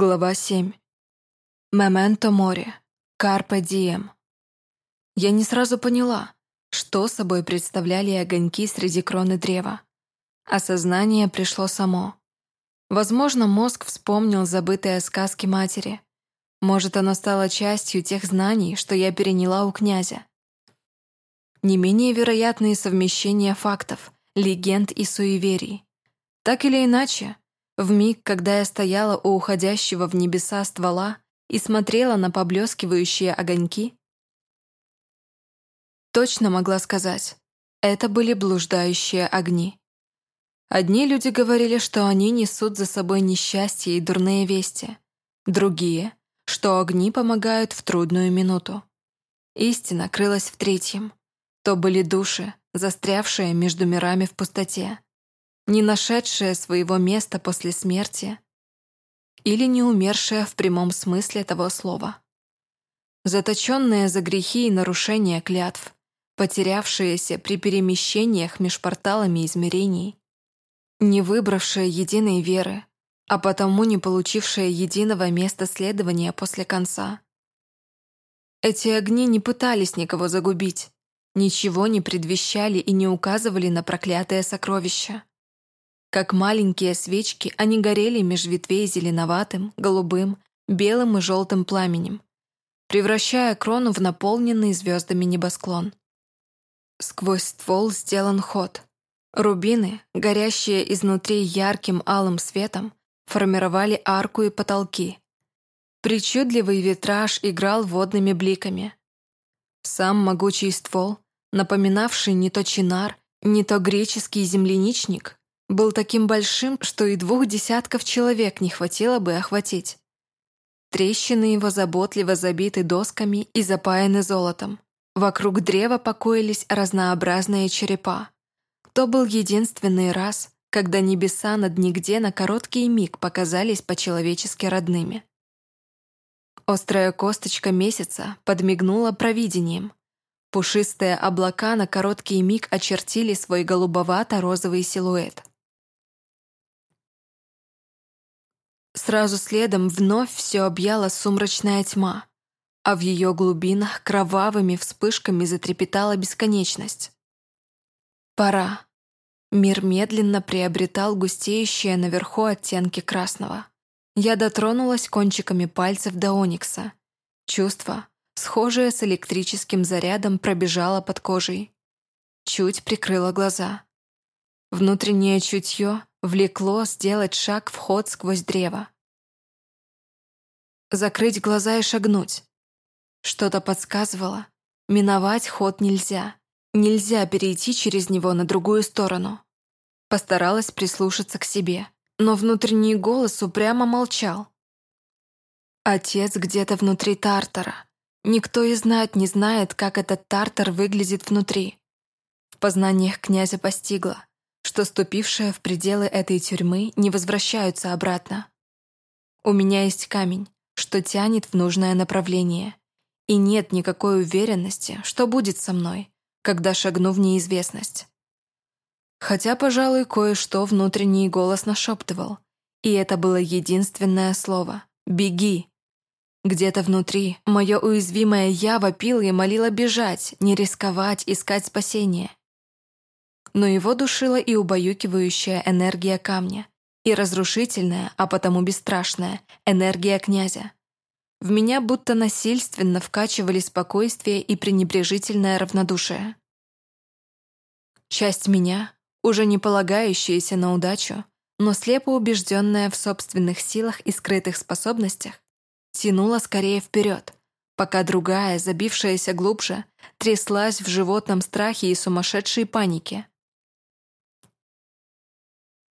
Глава 7. Мементо море. Карпе дием. Я не сразу поняла, что собой представляли огоньки среди кроны древа. Осознание пришло само. Возможно, мозг вспомнил забытые сказки матери. Может, оно стало частью тех знаний, что я переняла у князя. Не менее вероятные совмещения фактов, легенд и суеверий. Так или иначе, в миг, когда я стояла у уходящего в небеса ствола и смотрела на поблескивающие огоньки, точно могла сказать, это были блуждающие огни. Одни люди говорили, что они несут за собой несчастье и дурные вести, другие, что огни помогают в трудную минуту. Истина крылась в третьем. То были души, застрявшие между мирами в пустоте не нашедшая своего места после смерти или не умершая в прямом смысле этого слова. Заточенные за грехи и нарушения клятв, потерявшиеся при перемещениях меж порталами измерений, не выбравшие единой веры, а потому не получившие единого места следования после конца. Эти огни не пытались никого загубить, ничего не предвещали и не указывали на проклятое сокровище. Как маленькие свечки, они горели меж ветвей зеленоватым, голубым, белым и желтым пламенем, превращая крону в наполненный звездами небосклон. Сквозь ствол сделан ход. Рубины, горящие изнутри ярким алым светом, формировали арку и потолки. Причудливый витраж играл водными бликами. Сам могучий ствол, напоминавший не то чинар, не то греческий земляничник, был таким большим, что и двух десятков человек не хватило бы охватить. Трещины его заботливо забиты досками и запаяны золотом. Вокруг древа покоились разнообразные черепа. То был единственный раз, когда небеса над нигде на короткий миг показались по-человечески родными. Острая косточка месяца подмигнула провидением. Пушистые облака на короткий миг очертили свой голубовато-розовый силуэт. Сразу следом вновь все объяла сумрачная тьма, а в ее глубинах кровавыми вспышками затрепетала бесконечность. Пора. Мир медленно приобретал густеющие наверху оттенки красного. Я дотронулась кончиками пальцев до оникса. Чувство, схожее с электрическим зарядом, пробежало под кожей. Чуть прикрыла глаза. Внутреннее чутье влекло сделать шаг в ход сквозь древо. Закрыть глаза и шагнуть. Что-то подсказывало. Миновать ход нельзя. Нельзя перейти через него на другую сторону. Постаралась прислушаться к себе, но внутренний голос упрямо молчал. Отец где-то внутри Тартара. Никто и знать не знает, как этот Тартар выглядит внутри. В познаниях князя постигло что ступившие в пределы этой тюрьмы не возвращаются обратно. У меня есть камень, что тянет в нужное направление, и нет никакой уверенности, что будет со мной, когда шагну в неизвестность. Хотя, пожалуй, кое-что внутренний голос нашептывал, и это было единственное слово «Беги!». Где-то внутри мое уязвимое «я» вопило и молило бежать, не рисковать, искать спасение но его душила и убаюкивающая энергия камня, и разрушительная, а потому бесстрашная, энергия князя. В меня будто насильственно вкачивали спокойствие и пренебрежительное равнодушие. Часть меня, уже не полагающаяся на удачу, но слепо убежденная в собственных силах и скрытых способностях, тянула скорее вперед, пока другая, забившаяся глубже, тряслась в животном страхе и сумасшедшей панике.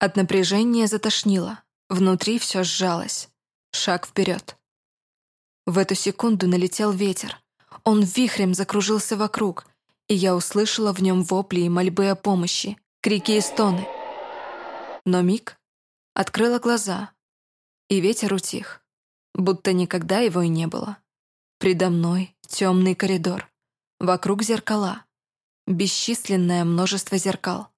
От напряжения затошнило. Внутри все сжалось. Шаг вперед. В эту секунду налетел ветер. Он вихрем закружился вокруг, и я услышала в нем вопли и мольбы о помощи, крики и стоны. Но миг открыла глаза, и ветер утих, будто никогда его и не было. Предо мной темный коридор, вокруг зеркала, бесчисленное множество зеркал.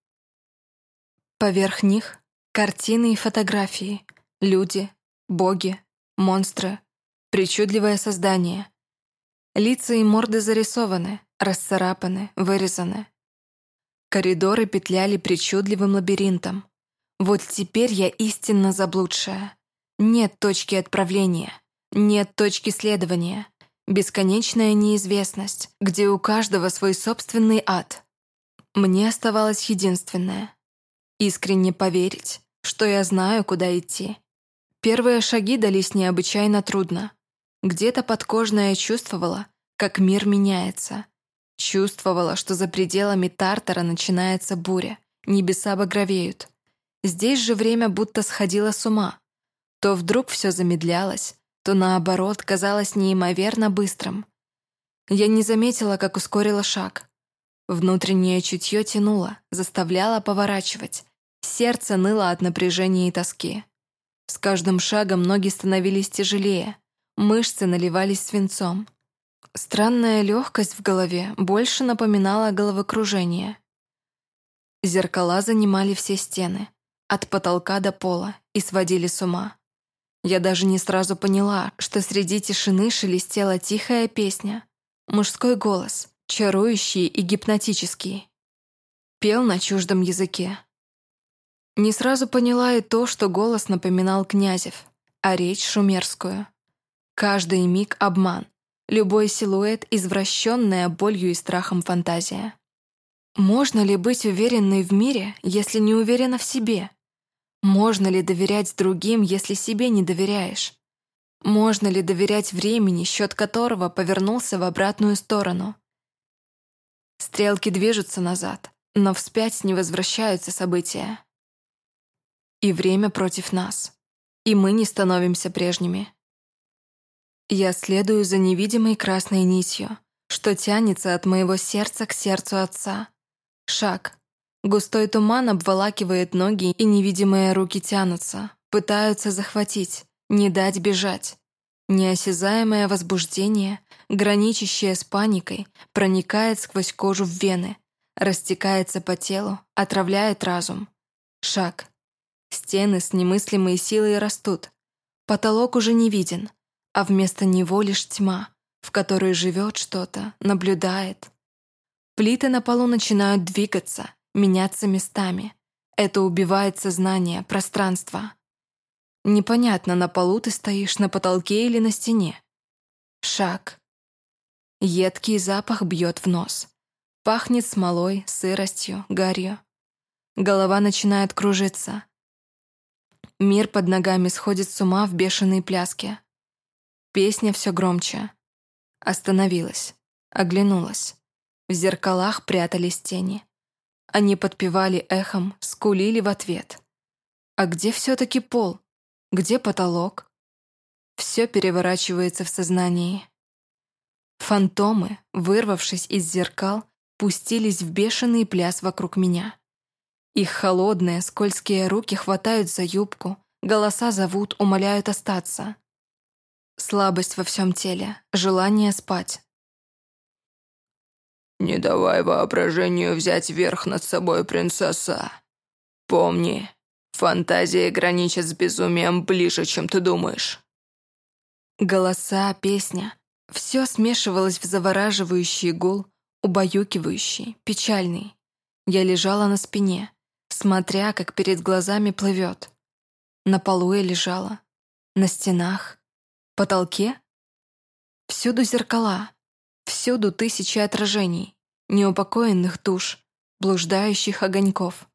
Поверх них — картины и фотографии, люди, боги, монстры, причудливое создание. Лица и морды зарисованы, расцарапаны, вырезаны. Коридоры петляли причудливым лабиринтом. Вот теперь я истинно заблудшая. Нет точки отправления, нет точки следования. Бесконечная неизвестность, где у каждого свой собственный ад. Мне оставалось единственное — искренне поверить, что я знаю, куда идти. Первые шаги дались необычайно трудно. Где-то подкожно я чувствовала, как мир меняется. Чувствовала, что за пределами Тартара начинается буря, небеса багровеют. Здесь же время будто сходило с ума. То вдруг все замедлялось, то наоборот казалось неимоверно быстрым. Я не заметила, как ускорила шаг. Внутреннее чутье тянуло, заставляло поворачивать. Сердце ныло от напряжения и тоски. С каждым шагом ноги становились тяжелее, мышцы наливались свинцом. Странная легкость в голове больше напоминала головокружение. Зеркала занимали все стены, от потолка до пола, и сводили с ума. Я даже не сразу поняла, что среди тишины шелестела тихая песня, мужской голос, чарующий и гипнотический. Пел на чуждом языке. Не сразу поняла и то, что голос напоминал князев, а речь шумерскую. Каждый миг обман, Любой силуэт — извращенная болью и страхом фантазия. Можно ли быть уверенной в мире, если не уверена в себе? Можно ли доверять другим, если себе не доверяешь? Можно ли доверять времени, счет которого повернулся в обратную сторону? Стрелки движутся назад, но вспять не возвращаются события. И время против нас. И мы не становимся прежними. Я следую за невидимой красной нитью, что тянется от моего сердца к сердцу отца. Шаг. Густой туман обволакивает ноги, и невидимые руки тянутся, пытаются захватить, не дать бежать. Неосязаемое возбуждение, граничащее с паникой, проникает сквозь кожу в вены, растекается по телу, отравляет разум. Шаг. Стены с немыслимой силой растут. Потолок уже не виден, а вместо него лишь тьма, в которой живет что-то, наблюдает. Плиты на полу начинают двигаться, меняться местами. Это убивает сознание, пространство. Непонятно, на полу ты стоишь, на потолке или на стене. Шаг. Едкий запах бьет в нос. Пахнет смолой, сыростью, гарью. Голова начинает кружиться. Мир под ногами сходит с ума в бешеной пляске. Песня все громче. Остановилась. Оглянулась. В зеркалах прятались тени. Они подпевали эхом, скулили в ответ. А где все-таки пол? Где потолок? Все переворачивается в сознании. Фантомы, вырвавшись из зеркал, пустились в бешеный пляс вокруг меня. Их холодные, скользкие руки хватают за юбку, голоса зовут, умоляют остаться. Слабость во всем теле, желание спать. «Не давай воображению взять верх над собой, принцесса. Помни, фантазия граничит с безумием ближе, чем ты думаешь». Голоса, песня — все смешивалось в завораживающий гул, убаюкивающий, печальный. Я лежала на спине, смотря, как перед глазами плывет. На полу я лежала, на стенах, потолке? Всюду зеркала, всюду тысячи отражений, неупокоенных душ, блуждающих огоньков.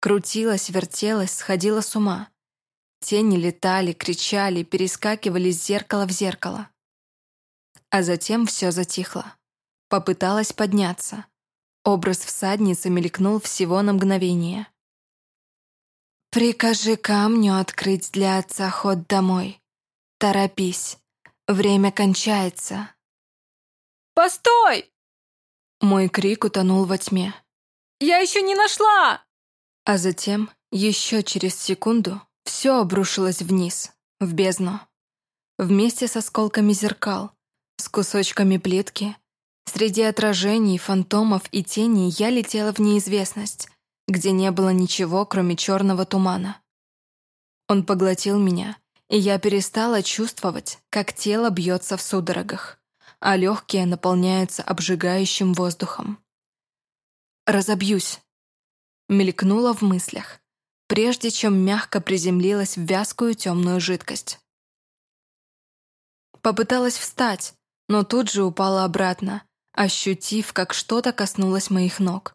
Крутилась, вертелась, сходила с ума. Тени летали, кричали, перескакивали с зеркала в зеркало. А затем все затихло. Попыталась подняться. Образ всадницы мелькнул всего на мгновение. «Прикажи камню открыть для отца ход домой», Торопись, время кончается. «Постой!» Мой крик утонул во тьме. «Я еще не нашла!» А затем, еще через секунду, все обрушилось вниз, в бездну. Вместе с осколками зеркал, с кусочками плитки, среди отражений, фантомов и теней я летела в неизвестность, где не было ничего, кроме черного тумана. Он поглотил меня, и я перестала чувствовать, как тело бьется в судорогах, а легкие наполняются обжигающим воздухом. «Разобьюсь», — мелькнула в мыслях, прежде чем мягко приземлилась в вязкую темную жидкость. Попыталась встать, но тут же упала обратно, ощутив, как что-то коснулось моих ног.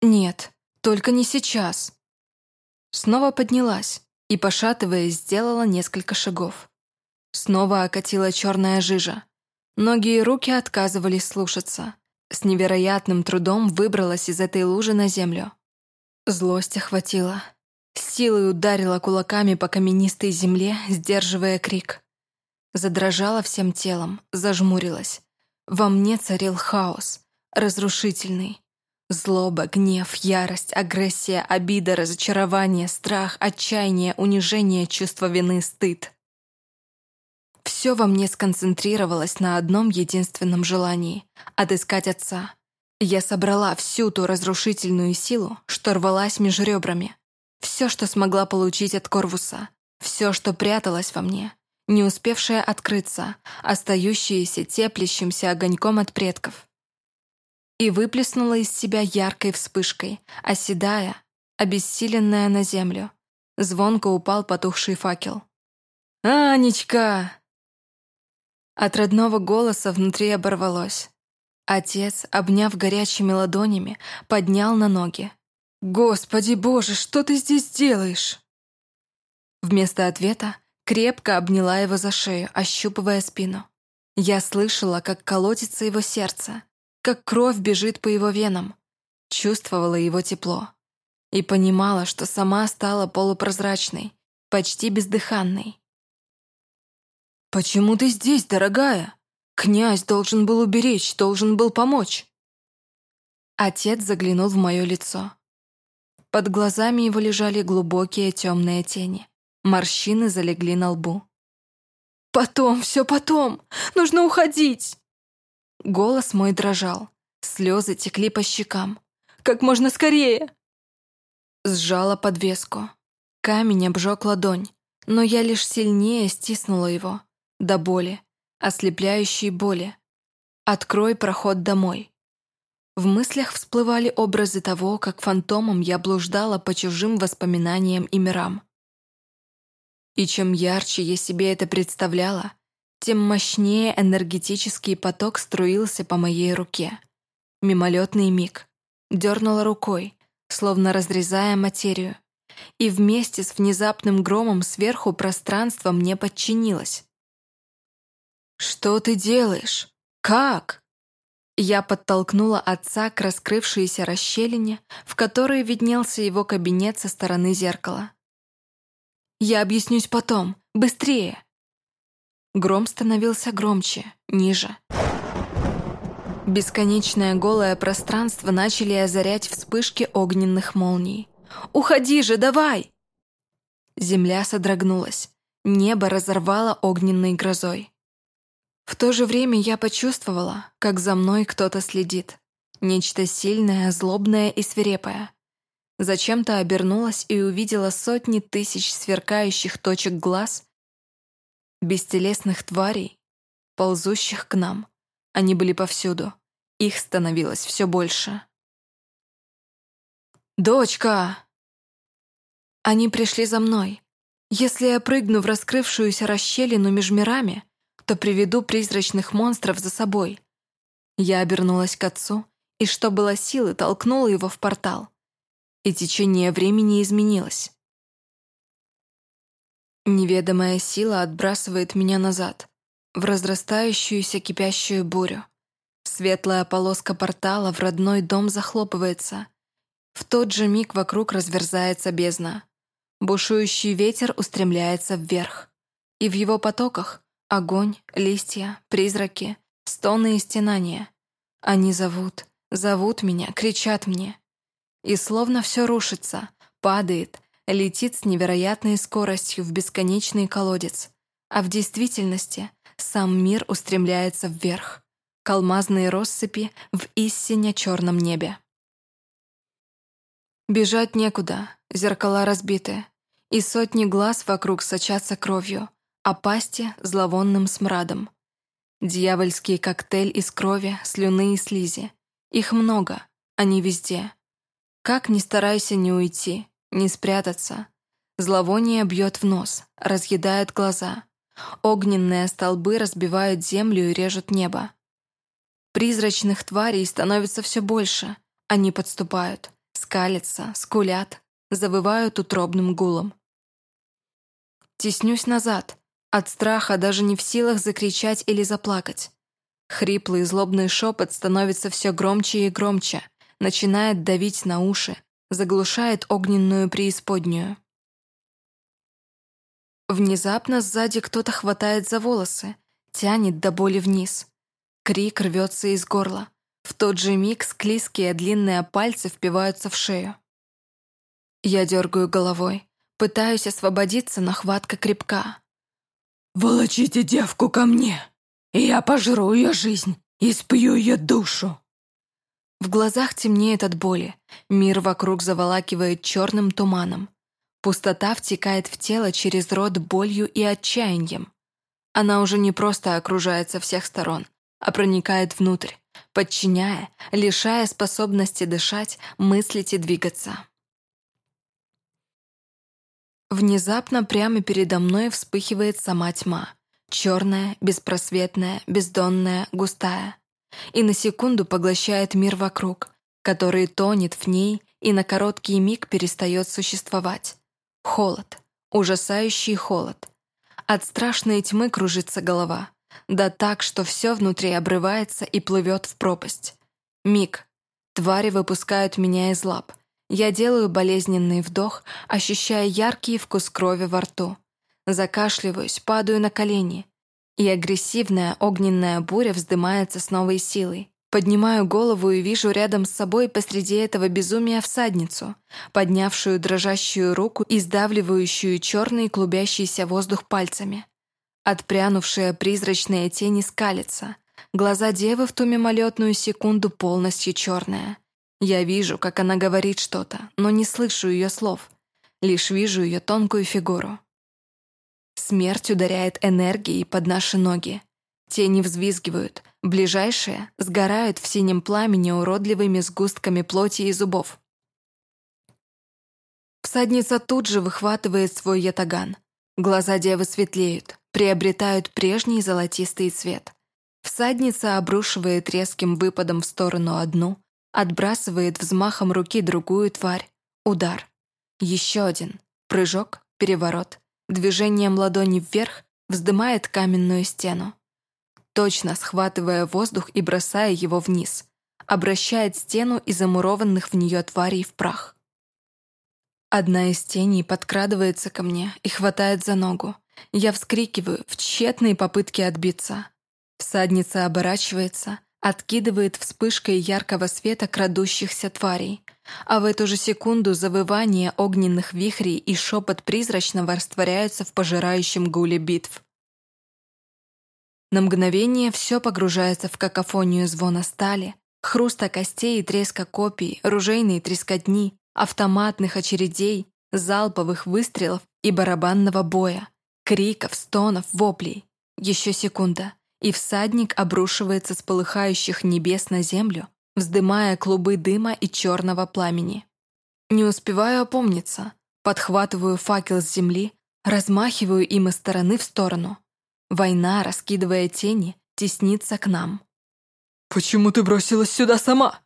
«Нет, только не сейчас». Снова поднялась и, пошатываясь, сделала несколько шагов. Снова окатила черная жижа. Ноги и руки отказывались слушаться. С невероятным трудом выбралась из этой лужи на землю. Злость охватила. Силой ударила кулаками по каменистой земле, сдерживая крик. Задрожала всем телом, зажмурилась. Во мне царил хаос, разрушительный. Злоба, гнев, ярость, агрессия, обида, разочарование, страх, отчаяние, унижение, чувство вины, стыд. Все во мне сконцентрировалось на одном единственном желании — отыскать отца. Я собрала всю ту разрушительную силу, что рвалась между ребрами. Все, что смогла получить от Корвуса. Все, что пряталось во мне, не успевшее открыться, остающееся теплящимся огоньком от предков и выплеснула из себя яркой вспышкой, оседая, обессиленная на землю. Звонко упал потухший факел. «Анечка!» От родного голоса внутри оборвалось. Отец, обняв горячими ладонями, поднял на ноги. «Господи боже, что ты здесь делаешь?» Вместо ответа крепко обняла его за шею, ощупывая спину. Я слышала, как колотится его сердце, как кровь бежит по его венам. Чувствовала его тепло. И понимала, что сама стала полупрозрачной, почти бездыханной. «Почему ты здесь, дорогая? Князь должен был уберечь, должен был помочь». Отец заглянул в мое лицо. Под глазами его лежали глубокие темные тени. Морщины залегли на лбу. «Потом, все потом! Нужно уходить!» Голос мой дрожал, слезы текли по щекам. «Как можно скорее!» Сжала подвеску. Камень обжег ладонь, но я лишь сильнее стиснула его. До боли, ослепляющей боли. «Открой проход домой». В мыслях всплывали образы того, как фантомом я блуждала по чужим воспоминаниям и мирам. И чем ярче я себе это представляла, тем мощнее энергетический поток струился по моей руке. Мимолетный миг. Дернула рукой, словно разрезая материю. И вместе с внезапным громом сверху пространство мне подчинилось. «Что ты делаешь? Как?» Я подтолкнула отца к раскрывшейся расщелине, в которой виднелся его кабинет со стороны зеркала. «Я объяснюсь потом. Быстрее!» Гром становился громче, ниже. Бесконечное голое пространство начали озарять вспышки огненных молний. «Уходи же, давай!» Земля содрогнулась. Небо разорвало огненной грозой. В то же время я почувствовала, как за мной кто-то следит. Нечто сильное, злобное и свирепое. Зачем-то обернулась и увидела сотни тысяч сверкающих точек глаз бестелесных тварей, ползущих к нам. Они были повсюду. Их становилось все больше. «Дочка!» Они пришли за мной. Если я прыгну в раскрывшуюся расщелину меж мирами, то приведу призрачных монстров за собой. Я обернулась к отцу и, что было силы, толкнула его в портал. И течение времени изменилось. Неведомая сила отбрасывает меня назад, в разрастающуюся кипящую бурю. Светлая полоска портала в родной дом захлопывается. В тот же миг вокруг разверзается бездна. Бушующий ветер устремляется вверх. И в его потоках огонь, листья, призраки, стоны и стенания. Они зовут, зовут меня, кричат мне. И словно все рушится, падает, летит с невероятной скоростью в бесконечный колодец, а в действительности сам мир устремляется вверх, к россыпи в истине черном небе. Бежать некуда, зеркала разбиты, и сотни глаз вокруг сочатся кровью, а пасти — зловонным смрадом. Дьявольский коктейль из крови, слюны и слизи. Их много, они везде. Как ни старайся не уйти, не спрятаться. Зловоние бьет в нос, разъедает глаза. Огненные столбы разбивают землю и режут небо. Призрачных тварей становится все больше. Они подступают, скалятся, скулят, завывают утробным гулом. Теснюсь назад, от страха даже не в силах закричать или заплакать. Хриплый злобный шепот становится все громче и громче, начинает давить на уши, заглушает огненную преисподнюю. Внезапно сзади кто-то хватает за волосы, тянет до боли вниз. Крик рвется из горла. В тот же миг склизкие длинные пальцы впиваются в шею. Я дергаю головой, пытаюсь освободиться, но хватка крепка. «Волочите девку ко мне, и я пожру ее жизнь и спью ее душу!» В глазах темнеет от боли, мир вокруг заволакивает черным туманом. Пустота втекает в тело через рот болью и отчаянием. Она уже не просто окружает со всех сторон, а проникает внутрь, подчиняя, лишая способности дышать, мыслить и двигаться. Внезапно прямо передо мной вспыхивает сама тьма. Черная, беспросветная, бездонная, густая. И на секунду поглощает мир вокруг, который тонет в ней и на короткий миг перестает существовать. Холод. Ужасающий холод. От страшной тьмы кружится голова. Да так, что все внутри обрывается и плывет в пропасть. Миг. Твари выпускают меня из лап. Я делаю болезненный вдох, ощущая яркий вкус крови во рту. Закашливаюсь, падаю на колени. И агрессивная огненная буря вздымается с новой силой. Поднимаю голову и вижу рядом с собой посреди этого безумия всадницу, поднявшую дрожащую руку и сдавливающую черный клубящийся воздух пальцами. Отпрянувшая призрачная тень скалится. Глаза девы в ту мимолетную секунду полностью черная. Я вижу, как она говорит что-то, но не слышу ее слов. Лишь вижу ее тонкую фигуру. Смерть ударяет энергией под наши ноги. Тени взвизгивают, ближайшие сгорают в синем пламени уродливыми сгустками плоти и зубов. Всадница тут же выхватывает свой ятаган. Глаза девы светлеют, приобретают прежний золотистый цвет. Всадница обрушивает резким выпадом в сторону одну, Отбрасывает взмахом руки другую тварь. Удар. Еще один. Прыжок, переворот. Движением ладони вверх вздымает каменную стену. Точно схватывая воздух и бросая его вниз. Обращает стену и замурованных в нее тварей в прах. Одна из теней подкрадывается ко мне и хватает за ногу. Я вскрикиваю в тщетной попытке отбиться. Всадница оборачивается, откидывает вспышкой яркого света крадущихся тварей, а в эту же секунду завывание огненных вихрей и шепот призрачного растворяются в пожирающем гуле битв. На мгновение все погружается в какофонию звона стали, хруста костей и треска копий, ружейной трескотни, автоматных очередей, залповых выстрелов и барабанного боя, криков, стонов, воплей. Еще секунда и всадник обрушивается с полыхающих небес на землю, вздымая клубы дыма и черного пламени. Не успеваю опомниться, подхватываю факел с земли, размахиваю им из стороны в сторону. Война, раскидывая тени, теснится к нам. «Почему ты бросилась сюда сама?»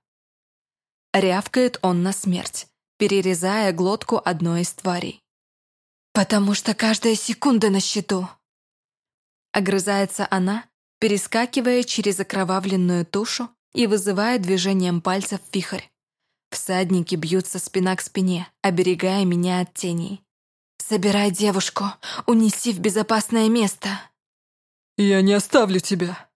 Рявкает он на смерть, перерезая глотку одной из тварей. «Потому что каждая секунда на счету!» Огрызается она, перескакивая через окровавленную тушу и вызывая движением пальцев вихрь. Всадники бьются спина к спине, оберегая меня от теней. «Собирай девушку, унеси в безопасное место!» «Я не оставлю тебя!»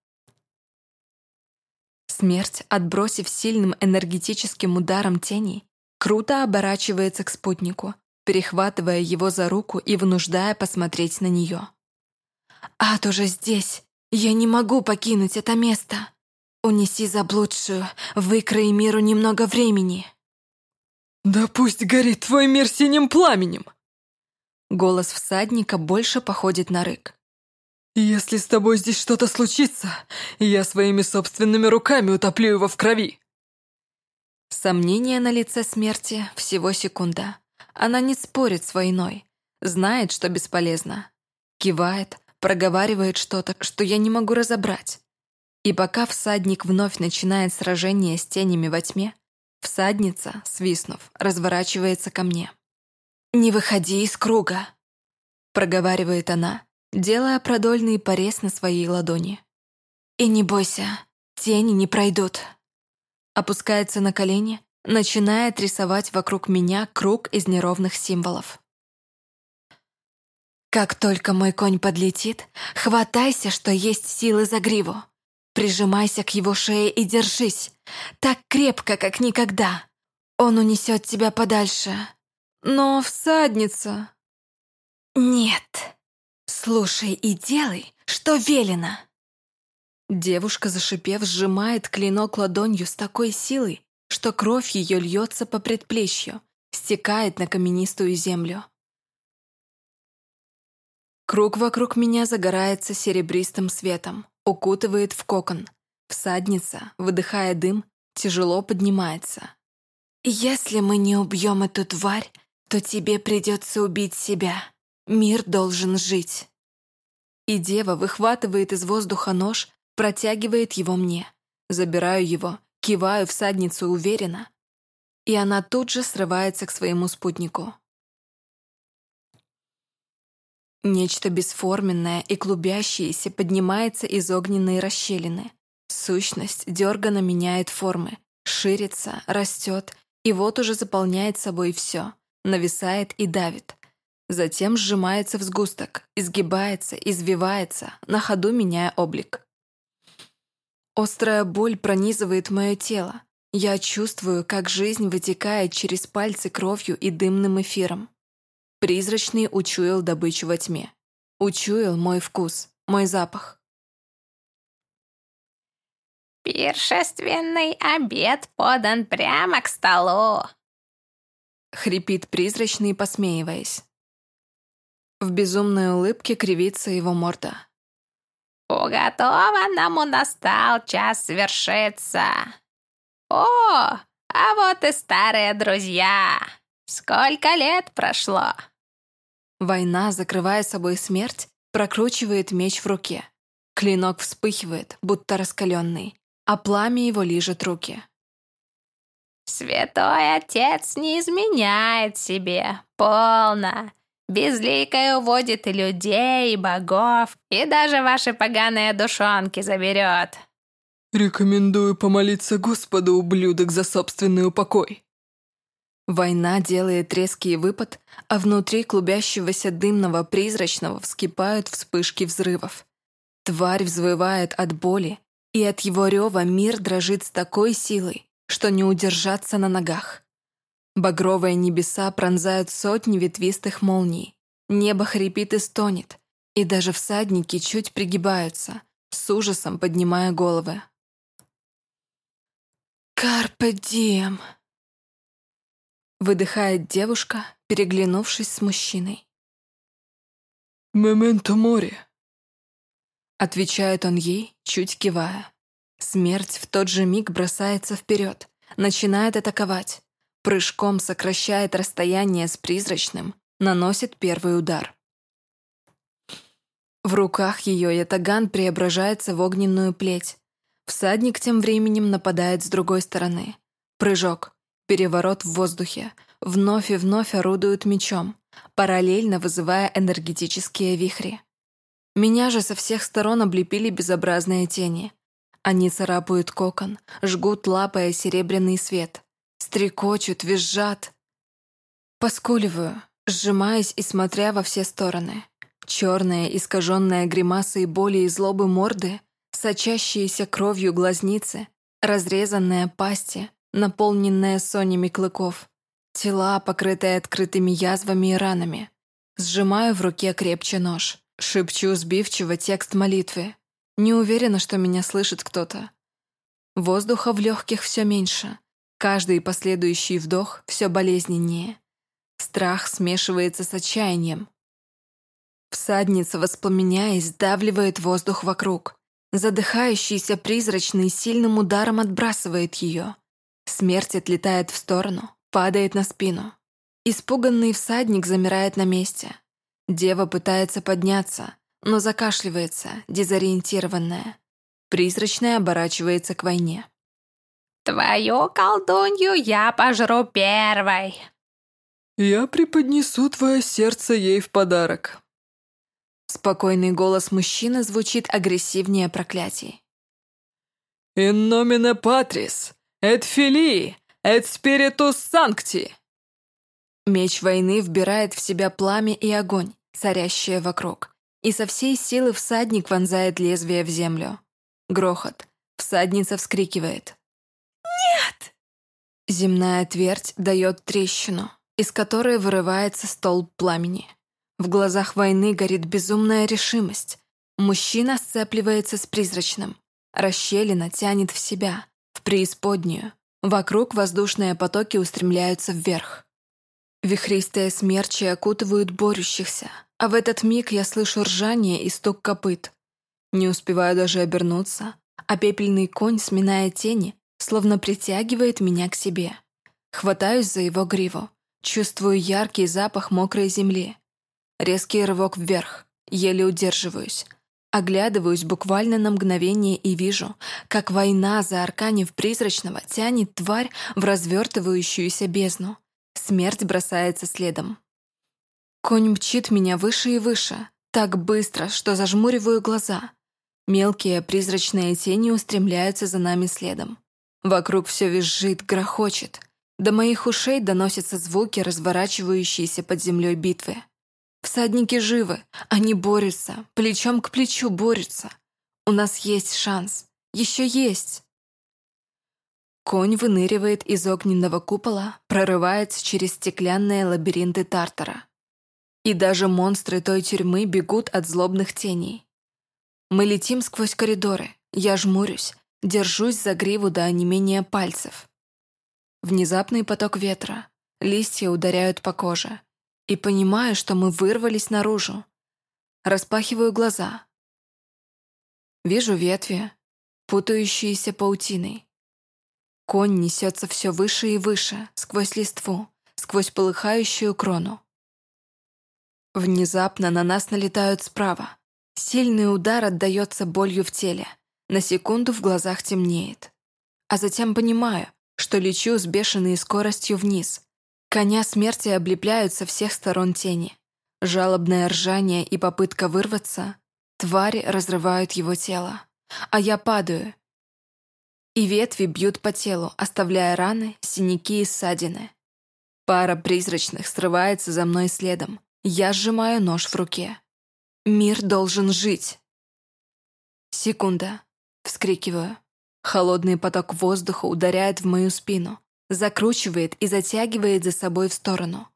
Смерть, отбросив сильным энергетическим ударом теней, круто оборачивается к спутнику, перехватывая его за руку и вынуждая посмотреть на нее. «Ад уже здесь! Я не могу покинуть это место. Унеси заблудшую, выкрои миру немного времени. Да пусть горит твой мир синим пламенем. Голос всадника больше походит на рык. «Если с тобой здесь что-то случится, я своими собственными руками утоплю его в крови!» Сомнение на лице смерти всего секунда. Она не спорит с войной, знает, что бесполезно. Кивает, проговаривает что-то, что я не могу разобрать. И пока всадник вновь начинает сражение с тенями во тьме, всадница, свистнув, разворачивается ко мне. «Не выходи из круга», — проговаривает она, делая продольный порез на своей ладони. «И не бойся, тени не пройдут». Опускается на колени, начинает рисовать вокруг меня круг из неровных символов. Как только мой конь подлетит, хватайся, что есть силы за гриву. Прижимайся к его шее и держись, так крепко, как никогда. Он унесет тебя подальше. Но всадница... Нет. Слушай и делай, что велено. Девушка, зашипев, сжимает клинок ладонью с такой силой, что кровь ее льется по предплечью, стекает на каменистую землю. Круг вокруг меня загорается серебристым светом, укутывает в кокон. Всадница, выдыхая дым, тяжело поднимается. «Если мы не убьем эту тварь, то тебе придется убить себя. Мир должен жить». И дева выхватывает из воздуха нож, протягивает его мне. Забираю его, киваю всадницу уверенно, и она тут же срывается к своему спутнику. Нечто бесформенное и клубящееся поднимается из огненной расщелины. Сущность дерганно меняет формы, ширится, растет, и вот уже заполняет собой все — нависает и давит. Затем сжимается в сгусток, изгибается, извивается, на ходу меняя облик. Острая боль пронизывает мое тело. Я чувствую, как жизнь вытекает через пальцы кровью и дымным эфиром. Призрачный учуял добычу во тьме. Учуял мой вкус, мой запах. «Пиршественный обед подан прямо к столу», хрипит призрачный, посмеиваясь. В безумной улыбке кривится его морда. «Уготованному настал час свершиться. О, а вот и старые друзья! Сколько лет прошло!» Война, закрывая собой смерть, прокручивает меч в руке. Клинок вспыхивает, будто раскаленный, а пламя его лижет руки. Святой Отец не изменяет себе, полно. Безликое уводит и людей, и богов, и даже ваши поганые душонки заберет. Рекомендую помолиться Господу, ублюдок, за собственный упокой. Война делает резкий выпад, а внутри клубящегося дымного призрачного вскипают вспышки взрывов. Тварь взвывает от боли, и от его рева мир дрожит с такой силой, что не удержаться на ногах. Багровые небеса пронзают сотни ветвистых молний. Небо хрипит и стонет, и даже всадники чуть пригибаются, с ужасом поднимая головы. «Карпе дием!» Выдыхает девушка, переглянувшись с мужчиной. «Мементо море!» Отвечает он ей, чуть кивая. Смерть в тот же миг бросается вперед, начинает атаковать. Прыжком сокращает расстояние с призрачным, наносит первый удар. В руках ее ятаган преображается в огненную плеть. Всадник тем временем нападает с другой стороны. Прыжок, переворот в воздухе, вновь и вновь орудуют мечом, параллельно вызывая энергетические вихри. Меня же со всех сторон облепили безобразные тени. Они царапают кокон, жгут лапая серебряный свет, стрекочут, визжат. Поскуливаю, сжимаясь и смотря во все стороны. Черная, искаженная гримасой боли и злобы морды, сочащиеся кровью глазницы, разрезанные пасти, наполненные сонями клыков, тела, покрытые открытыми язвами и ранами. Сжимаю в руке крепче нож, шепчу сбивчиво текст молитвы, не уверена, что меня слышит кто-то. Воздуха в легких все меньше. Каждый последующий вдох все болезненнее. Страх смешивается с отчаянием, Всадница, воспламеняясь, сдавливает воздух вокруг. Задыхающийся призрачный сильным ударом отбрасывает ее. Смерть отлетает в сторону, падает на спину. Испуганный всадник замирает на месте. Дева пытается подняться, но закашливается, дезориентированная. Призрачная оборачивается к войне. «Твою колдунью я пожру первой!» «Я преподнесу твое сердце ей в подарок». Спокойный голос мужчины звучит агрессивнее проклятий. «In nomine et filii, et spiritus sancti!» Меч войны вбирает в себя пламя и огонь, царящее вокруг, и со всей силы всадник вонзает лезвие в землю. Грохот. Всадница вскрикивает. «Нет!» Земная твердь дает трещину, из которой вырывается столб пламени. В глазах войны горит безумная решимость. Мужчина сцепливается с призрачным. Расщелина тянет в себя, преисподнюю. Вокруг воздушные потоки устремляются вверх. Вихристые смерчи окутывают борющихся, а в этот миг я слышу ржание и стук копыт. Не успеваю даже обернуться, а пепельный конь, сминая тени, словно притягивает меня к себе. Хватаюсь за его гриву, чувствую яркий запах мокрой земли. Резкий рывок вверх, еле удерживаюсь. Оглядываюсь буквально на мгновение и вижу, как война, за заарканив призрачного, тянет тварь в развертывающуюся бездну. Смерть бросается следом. Конь мчит меня выше и выше, так быстро, что зажмуриваю глаза. Мелкие призрачные тени устремляются за нами следом. Вокруг все визжит, грохочет. До моих ушей доносятся звуки разворачивающейся под землей битвы. Всадники живы, они борются, плечом к плечу борются. У нас есть шанс, еще есть. Конь выныривает из огненного купола, прорывается через стеклянные лабиринты Тартара. И даже монстры той тюрьмы бегут от злобных теней. Мы летим сквозь коридоры. Я жмурюсь, держусь за гриву до онемения пальцев. Внезапный поток ветра. Листья ударяют по коже. И понимаю, что мы вырвались наружу. Распахиваю глаза. Вижу ветви, путающиеся паутиной. Конь несется все выше и выше, сквозь листву, сквозь полыхающую крону. Внезапно на нас налетают справа. Сильный удар отдается болью в теле. На секунду в глазах темнеет. А затем понимаю, что лечу с бешеной скоростью вниз. Коня смерти облепляют со всех сторон тени. Жалобное ржание и попытка вырваться. Твари разрывают его тело. А я падаю. И ветви бьют по телу, оставляя раны, синяки и ссадины. Пара призрачных срывается за мной следом. Я сжимаю нож в руке. Мир должен жить. Секунда. Вскрикиваю. Холодный поток воздуха ударяет в мою спину, закручивает и затягивает за собой в сторону.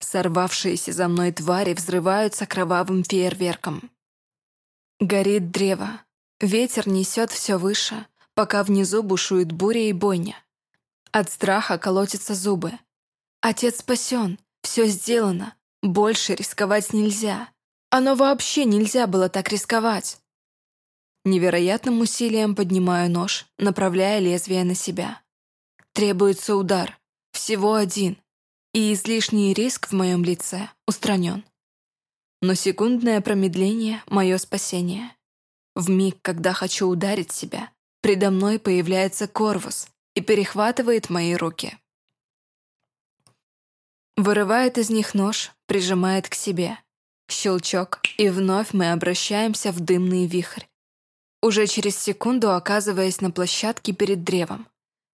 Сорвавшиеся за мной твари взрываются кровавым фейерверком. Горит древо. Ветер несет все выше, пока внизу бушует буря и бойня. От страха колотятся зубы. Отец спасен, все сделано, больше рисковать нельзя. Оно вообще нельзя было так рисковать. Невероятным усилием поднимаю нож, направляя лезвие на себя. Требуется удар. Всего один. И излишний риск в моем лице устранен. Но секундное промедление — мое спасение. В миг, когда хочу ударить себя, предо мной появляется Корвус и перехватывает мои руки. Вырывает из них нож, прижимает к себе. Щелчок, и вновь мы обращаемся в дымный вихрь. Уже через секунду оказываясь на площадке перед древом.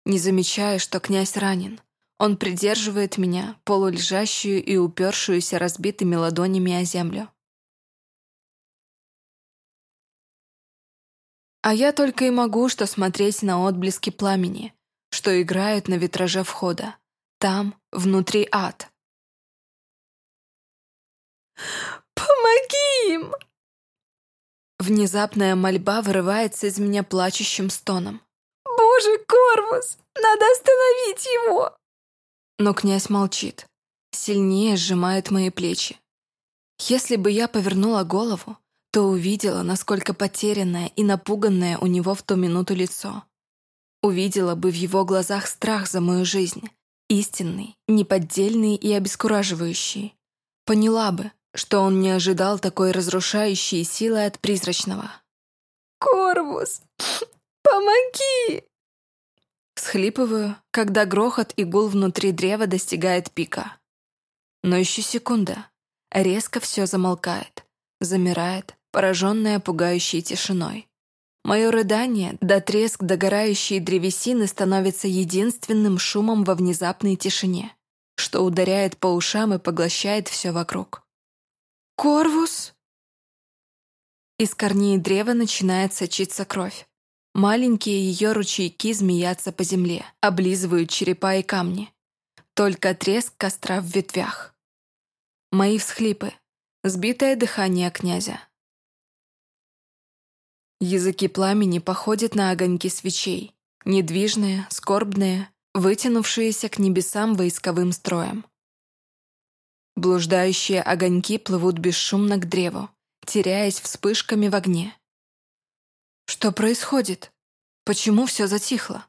Не замечая, что князь ранен. Он придерживает меня, полулежащую и упершуюся разбитыми ладонями о землю. А я только и могу что смотреть на отблески пламени, что играют на витраже входа. Там, внутри ад. «Помоги им!» Внезапная мольба вырывается из меня плачущим стоном. «Боже, Корвус! Надо остановить его!» Но князь молчит, сильнее сжимает мои плечи. Если бы я повернула голову, то увидела, насколько потерянное и напуганное у него в ту минуту лицо. Увидела бы в его глазах страх за мою жизнь, истинный, неподдельный и обескураживающий. Поняла бы, что он не ожидал такой разрушающей силы от призрачного. «Корвус, помоги!» Схлипываю, когда грохот и гул внутри древа достигает пика. Но еще секунда. Резко все замолкает, замирает, пораженная пугающей тишиной. Мое рыдание да треск догорающей древесины становится единственным шумом во внезапной тишине, что ударяет по ушам и поглощает все вокруг. «Корвус!» Из корней древа начинает сочиться кровь. Маленькие ее ручейки змеятся по земле, облизывают черепа и камни. Только треск костра в ветвях. Мои всхлипы, сбитое дыхание князя. Языки пламени походят на огоньки свечей, недвижные, скорбные, вытянувшиеся к небесам войсковым строем. Блуждающие огоньки плывут бесшумно к древу, теряясь вспышками в огне. Что происходит? Почему все затихло?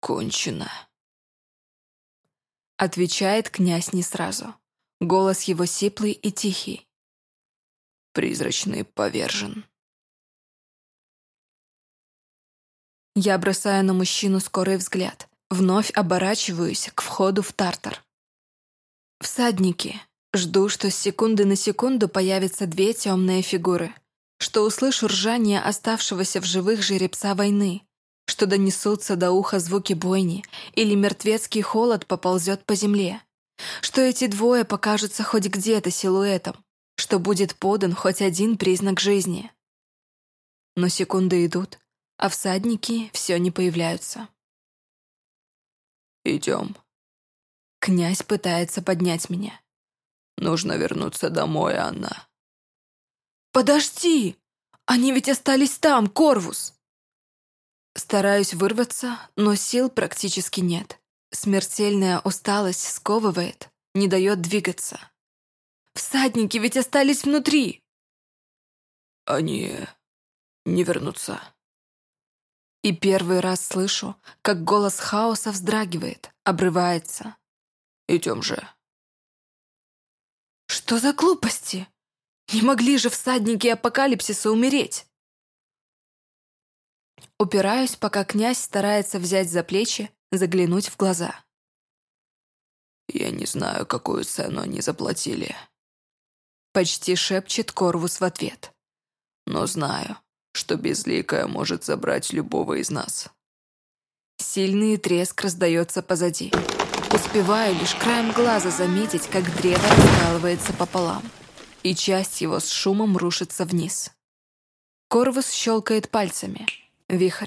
Кончено. Отвечает князь не сразу. Голос его сиплый и тихий. Призрачный повержен. Я бросаю на мужчину скорый взгляд. Вновь оборачиваюсь к входу в Тартар. Всадники. Жду, что с секунды на секунду появятся две темные фигуры что услышу ржание оставшегося в живых жеребца войны, что донесутся до уха звуки бойни или мертвецкий холод поползет по земле, что эти двое покажутся хоть где-то силуэтом, что будет подан хоть один признак жизни. Но секунды идут, а всадники все не появляются. «Идем». Князь пытается поднять меня. «Нужно вернуться домой, Анна». «Подожди! Они ведь остались там, Корвус!» Стараюсь вырваться, но сил практически нет. Смертельная усталость сковывает, не дает двигаться. «Всадники ведь остались внутри!» «Они не вернутся». И первый раз слышу, как голос хаоса вздрагивает, обрывается. «Идем же». «Что за глупости?» Не могли же всадники апокалипсиса умереть? Упираюсь, пока князь старается взять за плечи, заглянуть в глаза. «Я не знаю, какую цену они заплатили», — почти шепчет Корвус в ответ. «Но знаю, что Безликая может забрать любого из нас». Сильный треск раздается позади. Успеваю лишь краем глаза заметить, как древо раскалывается пополам и часть его с шумом рушится вниз. Корвус щелкает пальцами. Вихрь,